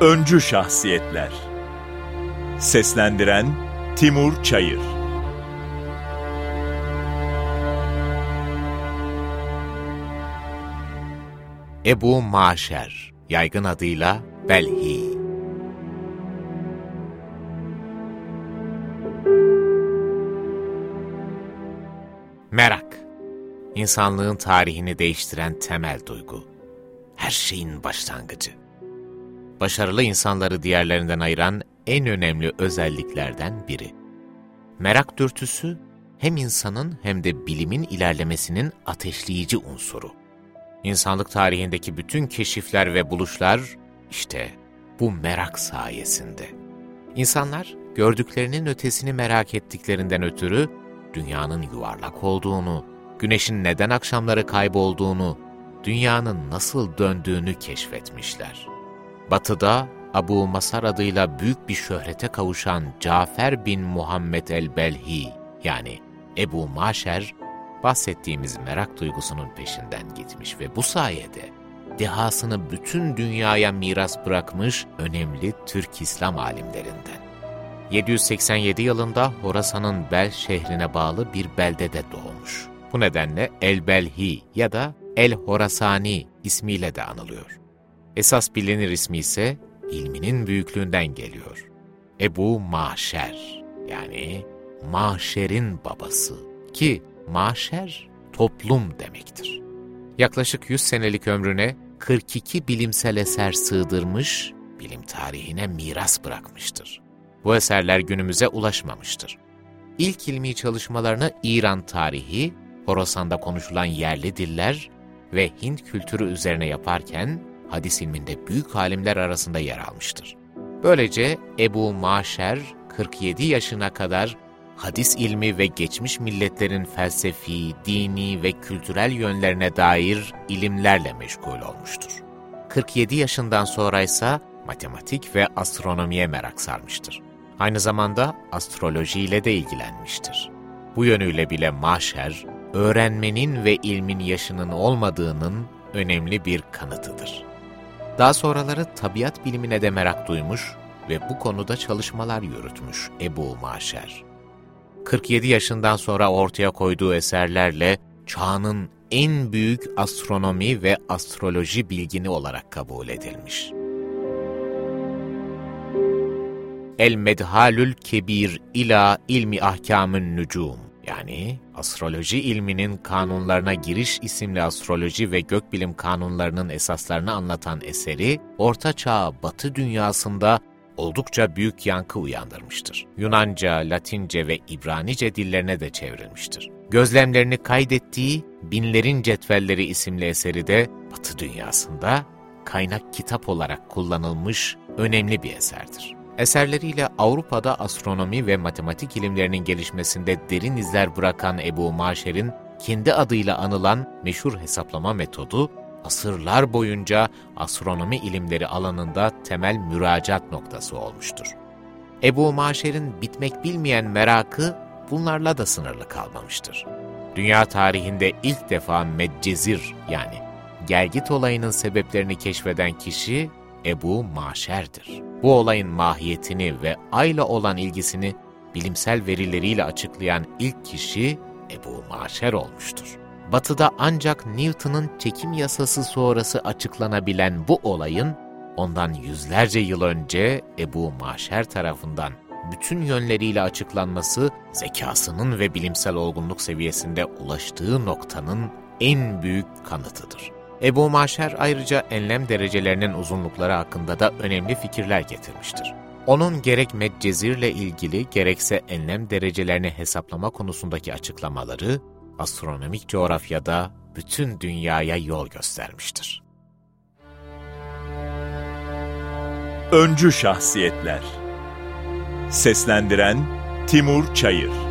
Öncü Şahsiyetler Seslendiren Timur Çayır Ebu Maşer, yaygın adıyla Belhi Merak, insanlığın tarihini değiştiren temel duygu. Her şeyin başlangıcı. Başarılı insanları diğerlerinden ayıran en önemli özelliklerden biri. Merak dürtüsü, hem insanın hem de bilimin ilerlemesinin ateşleyici unsuru. İnsanlık tarihindeki bütün keşifler ve buluşlar, işte bu merak sayesinde. İnsanlar, gördüklerinin ötesini merak ettiklerinden ötürü, dünyanın yuvarlak olduğunu, güneşin neden akşamları kaybolduğunu, dünyanın nasıl döndüğünü keşfetmişler. Batı'da Abu Masar adıyla büyük bir şöhrete kavuşan Cafer bin Muhammed el-Belhi yani Ebu Maşer, bahsettiğimiz merak duygusunun peşinden gitmiş ve bu sayede dehasını bütün dünyaya miras bırakmış önemli Türk İslam alimlerinden. 787 yılında Horasan'ın Bel şehrine bağlı bir beldede doğmuş. Bu nedenle El-Belhi ya da El-Horasani ismiyle de anılıyor. Esas bilinir ismi ise ilminin büyüklüğünden geliyor. Ebu Maşer yani Maşer'in babası ki Maşer toplum demektir. Yaklaşık 100 senelik ömrüne 42 bilimsel eser sığdırmış, bilim tarihine miras bırakmıştır. Bu eserler günümüze ulaşmamıştır. İlk ilmi çalışmalarını İran tarihi, Horasan'da konuşulan yerli diller ve Hint kültürü üzerine yaparken hadis ilminde büyük alimler arasında yer almıştır. Böylece Ebu Maşer 47 yaşına kadar hadis ilmi ve geçmiş milletlerin felsefi, dini ve kültürel yönlerine dair ilimlerle meşgul olmuştur. 47 yaşından sonra ise matematik ve astronomiye merak sarmıştır. Aynı zamanda astrolojiyle de ilgilenmiştir. Bu yönüyle bile Maşer, öğrenmenin ve ilmin yaşının olmadığının önemli bir kanıtıdır. Daha sonraları tabiat bilimine de merak duymuş ve bu konuda çalışmalar yürütmüş Ebu Maşer. 47 yaşından sonra ortaya koyduğu eserlerle çağının en büyük astronomi ve astroloji bilgini olarak kabul edilmiş. El-Medhalül Kebir ila ilmi ahkamın nücum yani astroloji ilminin kanunlarına giriş isimli astroloji ve gökbilim kanunlarının esaslarını anlatan eseri, Orta Çağ Batı dünyasında oldukça büyük yankı uyandırmıştır. Yunanca, Latince ve İbranice dillerine de çevrilmiştir. Gözlemlerini kaydettiği Binlerin Cetvelleri isimli eseri de Batı dünyasında kaynak kitap olarak kullanılmış önemli bir eserdir. Eserleriyle Avrupa'da astronomi ve matematik ilimlerinin gelişmesinde derin izler bırakan Ebu Maşer'in kendi adıyla anılan meşhur hesaplama metodu, asırlar boyunca astronomi ilimleri alanında temel müracaat noktası olmuştur. Ebu Maşer'in bitmek bilmeyen merakı bunlarla da sınırlı kalmamıştır. Dünya tarihinde ilk defa Medcezir yani gelgit olayının sebeplerini keşfeden kişi Ebu Maşer'dir. Bu olayın mahiyetini ve ayla olan ilgisini bilimsel verileriyle açıklayan ilk kişi Ebu Maşer olmuştur. Batı'da ancak Newton'un çekim yasası sonrası açıklanabilen bu olayın, ondan yüzlerce yıl önce Ebu Maşer tarafından bütün yönleriyle açıklanması, zekasının ve bilimsel olgunluk seviyesinde ulaştığı noktanın en büyük kanıtıdır. Ebu Maşer ayrıca enlem derecelerinin uzunlukları hakkında da önemli fikirler getirmiştir. Onun gerek Medcezir'le ilgili gerekse enlem derecelerini hesaplama konusundaki açıklamaları, astronomik coğrafyada bütün dünyaya yol göstermiştir. Öncü Şahsiyetler Seslendiren Timur Çayır